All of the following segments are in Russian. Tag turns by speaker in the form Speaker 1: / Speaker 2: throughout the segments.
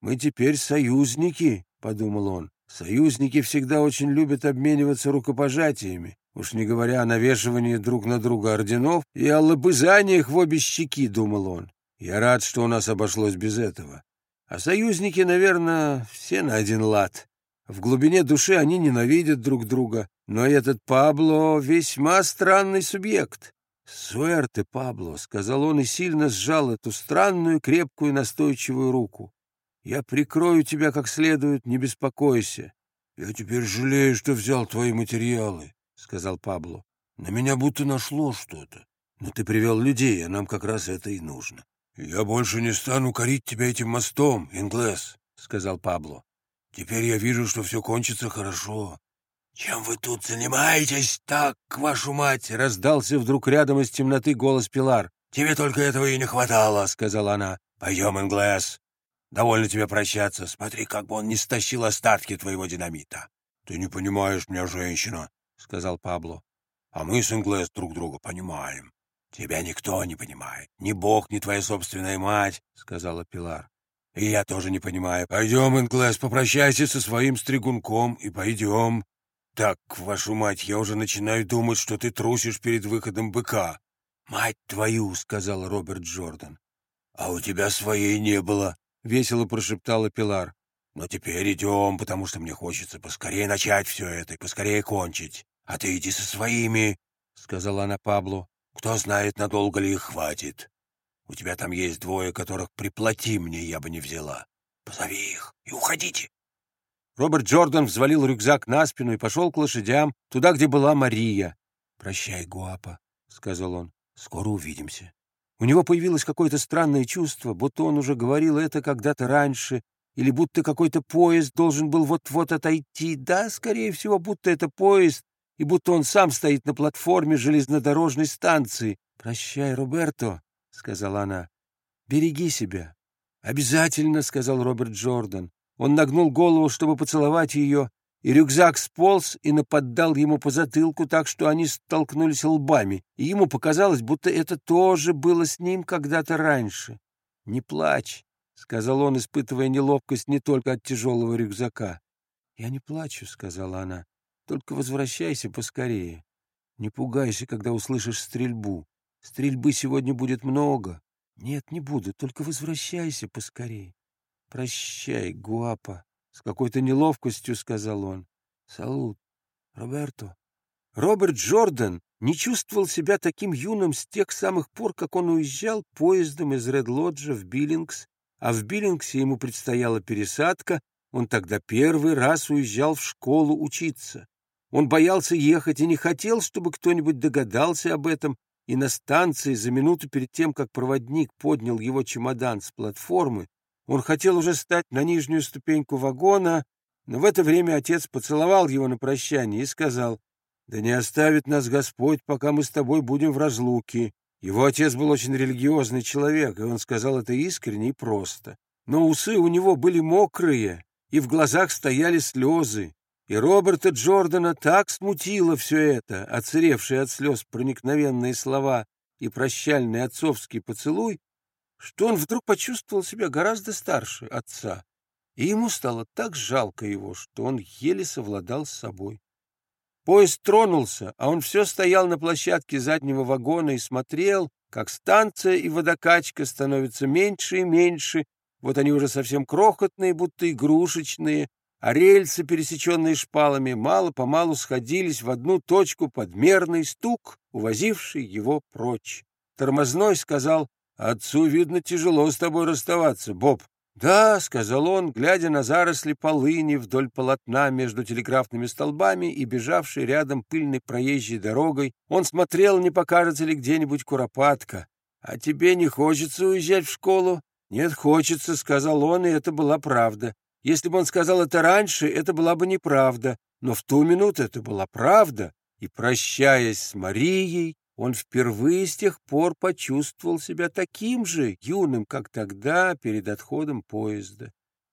Speaker 1: «Мы теперь союзники», — подумал он. «Союзники всегда очень любят обмениваться рукопожатиями, уж не говоря о навешивании друг на друга орденов и о лобызаниях в обе щеки», — думал он. «Я рад, что у нас обошлось без этого. А союзники, наверное, все на один лад. В глубине души они ненавидят друг друга, но этот Пабло весьма странный субъект. «Суэрте, Пабло», — сказал он и сильно сжал эту странную, крепкую, настойчивую руку. «Я прикрою тебя как следует, не беспокойся». «Я теперь жалею, что взял твои материалы», — сказал Пабло. «На меня будто нашло что-то. Но ты привел людей, а нам как раз это и нужно». «Я больше не стану корить тебя этим мостом, Инглес», — сказал Пабло. «Теперь я вижу, что все кончится хорошо. «Чем вы тут занимаетесь так, вашу мать?» — раздался вдруг рядом из темноты голос Пилар. «Тебе только этого и не хватало», — сказала она. «Пойдем, Инглес. Довольно тебе прощаться. Смотри, как бы он не стащил остатки твоего динамита». «Ты не понимаешь меня, женщина», — сказал Пабло. «А мы с Инглес друг друга понимаем». «Тебя никто не понимает. Ни Бог, ни твоя собственная мать», — сказала Пилар. «И я тоже не понимаю. Пойдем, Инглес, попрощайся со своим стригунком и пойдем». «Так, вашу мать, я уже начинаю думать, что ты трусишь перед выходом быка». «Мать твою!» — сказал Роберт Джордан. «А у тебя своей не было», — весело прошептала Пилар. «Но теперь идем, потому что мне хочется поскорее начать все это и поскорее кончить. А ты иди со своими», — сказала она Паблу. «Кто знает, надолго ли их хватит. У тебя там есть двое, которых приплати мне я бы не взяла. Позови их и уходите». Роберт Джордан взвалил рюкзак на спину и пошел к лошадям, туда, где была Мария. «Прощай, Гуапа», — сказал он, — «скоро увидимся». У него появилось какое-то странное чувство, будто он уже говорил это когда-то раньше, или будто какой-то поезд должен был вот-вот отойти. Да, скорее всего, будто это поезд, и будто он сам стоит на платформе железнодорожной станции. «Прощай, Роберто», — сказала она. «Береги себя». «Обязательно», — сказал Роберт Джордан. Он нагнул голову, чтобы поцеловать ее, и рюкзак сполз и наподдал ему по затылку так, что они столкнулись лбами, и ему показалось, будто это тоже было с ним когда-то раньше. «Не плачь», — сказал он, испытывая неловкость не только от тяжелого рюкзака. «Я не плачу», — сказала она, — «только возвращайся поскорее. Не пугайся, когда услышишь стрельбу. Стрельбы сегодня будет много. Нет, не буду, только возвращайся поскорее». «Прощай, Гуапа», — с какой-то неловкостью сказал он. «Салут, Роберто». Роберт Джордан не чувствовал себя таким юным с тех самых пор, как он уезжал поездом из Ред-Лоджа в Биллингс, а в Биллингсе ему предстояла пересадка, он тогда первый раз уезжал в школу учиться. Он боялся ехать и не хотел, чтобы кто-нибудь догадался об этом, и на станции за минуту перед тем, как проводник поднял его чемодан с платформы, он хотел уже стать на нижнюю ступеньку вагона, но в это время отец поцеловал его на прощание и сказал, «Да не оставит нас Господь, пока мы с тобой будем в разлуке». Его отец был очень религиозный человек, и он сказал это искренне и просто. Но усы у него были мокрые, и в глазах стояли слезы. И Роберта Джордана так смутило все это, оцаревшие от слез проникновенные слова и прощальный отцовский поцелуй, что он вдруг почувствовал себя гораздо старше отца, и ему стало так жалко его, что он еле совладал с собой. Поезд тронулся, а он все стоял на площадке заднего вагона и смотрел, как станция и водокачка становятся меньше и меньше, вот они уже совсем крохотные, будто игрушечные, а рельсы, пересеченные шпалами, мало-помалу сходились в одну точку под мерный стук, увозивший его прочь. Тормозной сказал Отцу, видно, тяжело с тобой расставаться, Боб. Да, — сказал он, глядя на заросли полыни вдоль полотна между телеграфными столбами и бежавшей рядом пыльной проезжей дорогой, он смотрел, не покажется ли где-нибудь куропатка. А тебе не хочется уезжать в школу? Нет, хочется, — сказал он, и это была правда. Если бы он сказал это раньше, это была бы неправда, но в ту минуту это была правда, и, прощаясь с Марией, он впервые с тех пор почувствовал себя таким же юным, как тогда перед отходом поезда.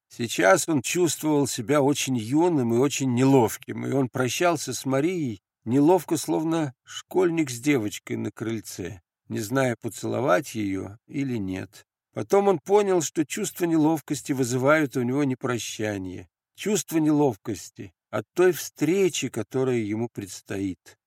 Speaker 1: Сейчас он чувствовал себя очень юным и очень неловким, и он прощался с Марией, неловко, словно школьник с девочкой на крыльце, не зная, поцеловать ее или нет. Потом он понял, что чувство неловкости вызывает у него не прощание. Чувство неловкости от той встречи, которая ему предстоит.